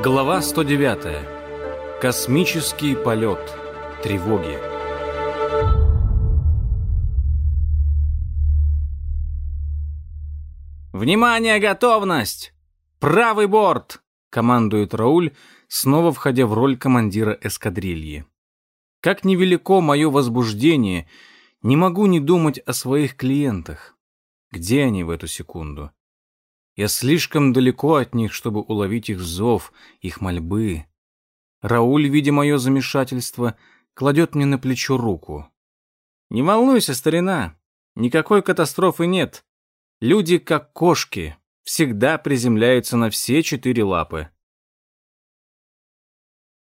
Глава 109. Космический полет. Тревоги. «Внимание, готовность! Правый борт!» — командует Рауль, снова входя в роль командира эскадрильи. Как невелико мое возбуждение, не могу не думать о своих клиентах. Где они в эту секунду? Я слишком далеко от них, чтобы уловить их зов, их мольбы. Рауль, видя мое замешательство, кладет мне на плечо руку. «Не волнуйся, старина, никакой катастрофы нет. Люди, как кошки, всегда приземляются на все четыре лапы.